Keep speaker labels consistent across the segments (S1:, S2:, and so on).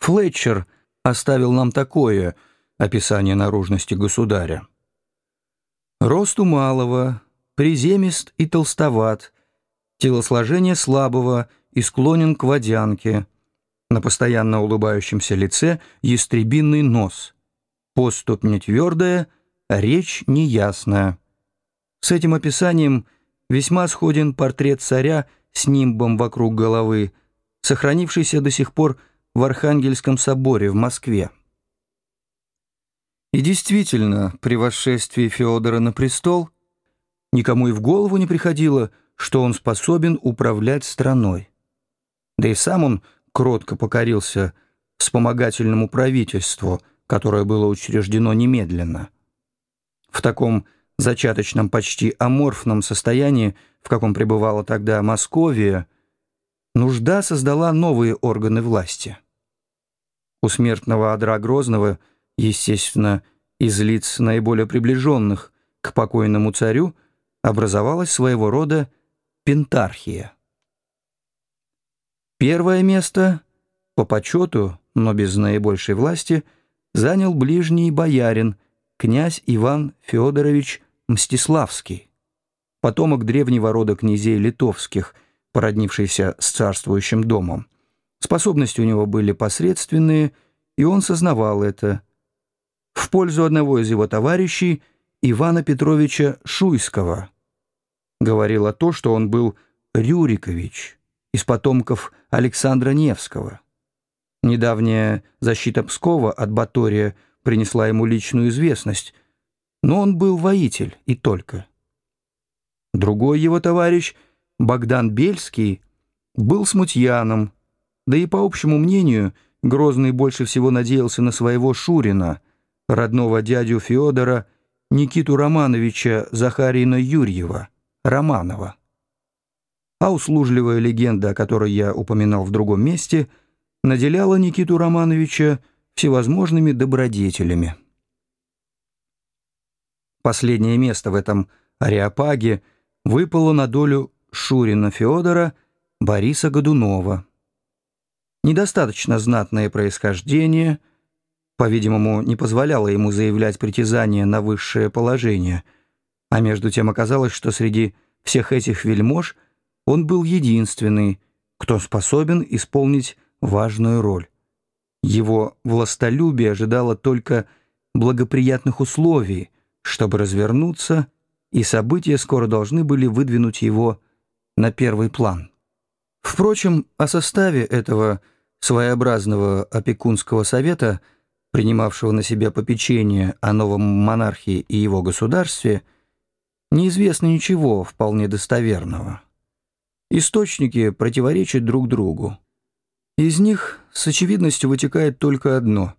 S1: Флетчер оставил нам такое описание наружности государя. Росту малого, приземист и толстоват, телосложение слабого и склонен к водянке, на постоянно улыбающемся лице ястребиный нос, поступь не твердая, речь неясная. С этим описанием весьма сходен портрет царя с нимбом вокруг головы, сохранившийся до сих пор в Архангельском соборе в Москве. И действительно, при восшествии Феодора на престол никому и в голову не приходило, что он способен управлять страной. Да и сам он кротко покорился вспомогательному правительству, которое было учреждено немедленно. В таком зачаточном почти аморфном состоянии, в каком пребывала тогда Московия, нужда создала новые органы власти. У смертного Адра Грозного, естественно, из лиц наиболее приближенных к покойному царю, образовалась своего рода пентархия. Первое место, по почету, но без наибольшей власти, занял ближний боярин, князь Иван Федорович Мстиславский, потомок древнего рода князей литовских, породнившийся с царствующим домом. Способности у него были посредственные, и он сознавал это. В пользу одного из его товарищей, Ивана Петровича Шуйского, говорило то, что он был Рюрикович, из потомков Александра Невского. Недавняя защита Пскова от Батория принесла ему личную известность, но он был воитель и только. Другой его товарищ, Богдан Бельский, был смутьяном, да и по общему мнению Грозный больше всего надеялся на своего Шурина, родного дядю Федора, Никиту Романовича Захарина Юрьева, Романова. А услужливая легенда, о которой я упоминал в другом месте, наделяла Никиту Романовича всевозможными добродетелями. Последнее место в этом ареопаге выпало на долю Шурина Федора Бориса Годунова. Недостаточно знатное происхождение, по-видимому, не позволяло ему заявлять притязание на высшее положение, а между тем оказалось, что среди всех этих вельмож он был единственный, кто способен исполнить важную роль. Его властолюбие ожидало только благоприятных условий — чтобы развернуться, и события скоро должны были выдвинуть его на первый план. Впрочем, о составе этого своеобразного опекунского совета, принимавшего на себя попечение о новом монархии и его государстве, неизвестно ничего вполне достоверного. Источники противоречат друг другу. Из них с очевидностью вытекает только одно.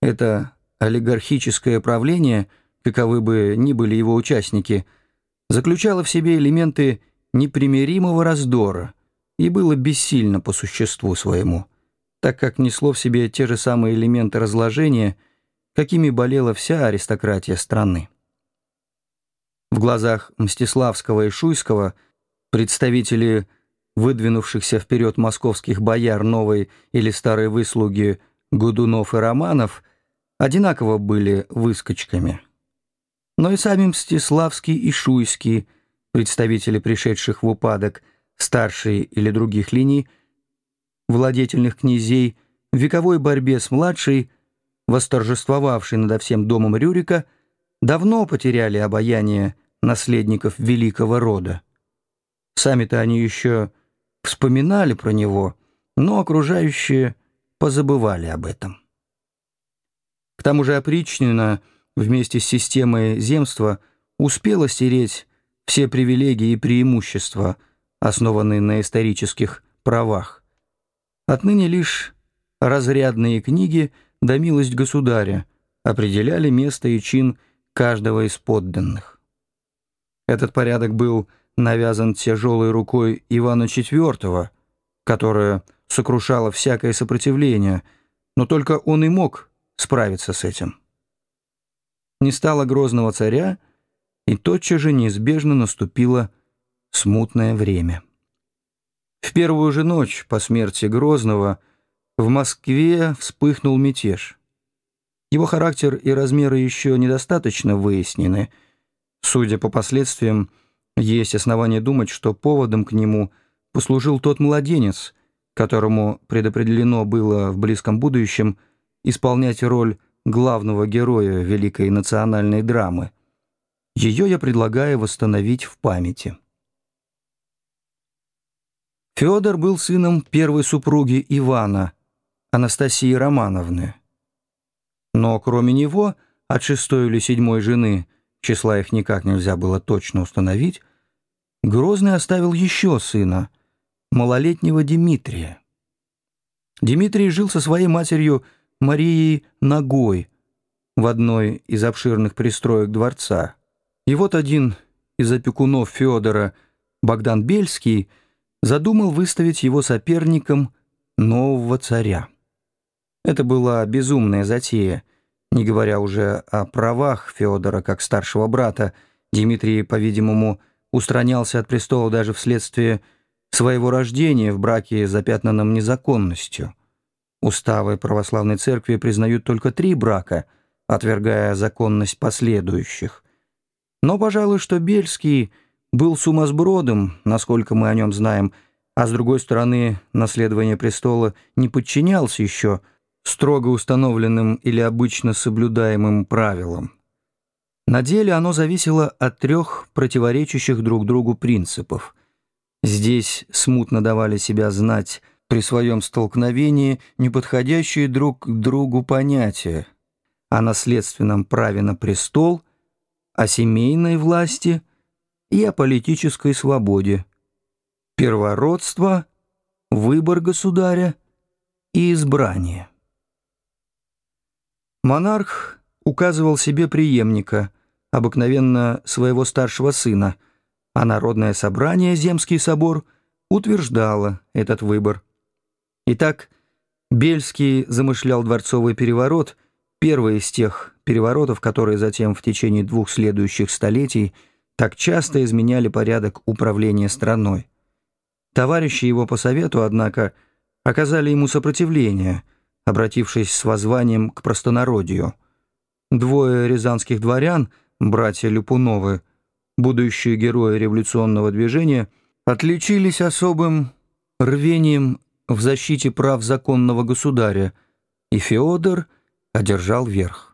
S1: Это олигархическое правление – каковы бы ни были его участники, заключало в себе элементы непримиримого раздора и было бессильно по существу своему, так как несло в себе те же самые элементы разложения, какими болела вся аристократия страны. В глазах Мстиславского и Шуйского представители выдвинувшихся вперед московских бояр новой или старой выслуги Гудунов и Романов одинаково были выскочками – но и сами Мстиславский и Шуйский, представители пришедших в упадок, старшие или других линий, владетельных князей, в вековой борьбе с младшей, восторжествовавшей над всем домом Рюрика, давно потеряли обаяние наследников великого рода. Сами-то они еще вспоминали про него, но окружающие позабывали об этом. К тому же опричнина — вместе с системой земства успела стереть все привилегии и преимущества, основанные на исторических правах. Отныне лишь разрядные книги да милость государя определяли место и чин каждого из подданных. Этот порядок был навязан тяжелой рукой Ивана IV, которая сокрушала всякое сопротивление, но только он и мог справиться с этим не стало грозного царя, и тотчас же неизбежно наступило смутное время. В первую же ночь по смерти Грозного в Москве вспыхнул мятеж. Его характер и размеры еще недостаточно выяснены. Судя по последствиям, есть основания думать, что поводом к нему послужил тот младенец, которому предопределено было в близком будущем исполнять роль главного героя великой национальной драмы. Ее я предлагаю восстановить в памяти. Федор был сыном первой супруги Ивана, Анастасии Романовны. Но кроме него, от шестой или седьмой жены, числа их никак нельзя было точно установить, Грозный оставил еще сына, малолетнего Дмитрия. Дмитрий жил со своей матерью Марией Ногой в одной из обширных пристроек дворца. И вот один из опекунов Федора, Богдан Бельский, задумал выставить его соперником нового царя. Это была безумная затея, не говоря уже о правах Федора как старшего брата. Дмитрий, по-видимому, устранялся от престола даже вследствие своего рождения в браке, запятнанном незаконностью. Уставы православной церкви признают только три брака, отвергая законность последующих. Но, пожалуй, что Бельский был сумасбродом, насколько мы о нем знаем, а с другой стороны, наследование престола не подчинялся еще строго установленным или обычно соблюдаемым правилам. На деле оно зависело от трех противоречащих друг другу принципов. Здесь смутно давали себя знать при своем столкновении неподходящие друг к другу понятия о наследственном праве на престол, о семейной власти и о политической свободе, первородство, выбор государя и избрание. Монарх указывал себе преемника, обыкновенно своего старшего сына, а Народное собрание, Земский собор, утверждало этот выбор. Итак, Бельский замышлял дворцовый переворот, первый из тех переворотов, которые затем в течение двух следующих столетий так часто изменяли порядок управления страной. Товарищи его по совету, однако, оказали ему сопротивление, обратившись с воззванием к простонародью. Двое рязанских дворян, братья Люпуновы, будущие герои революционного движения, отличились особым рвением в защите прав законного государя, и Феодор одержал верх.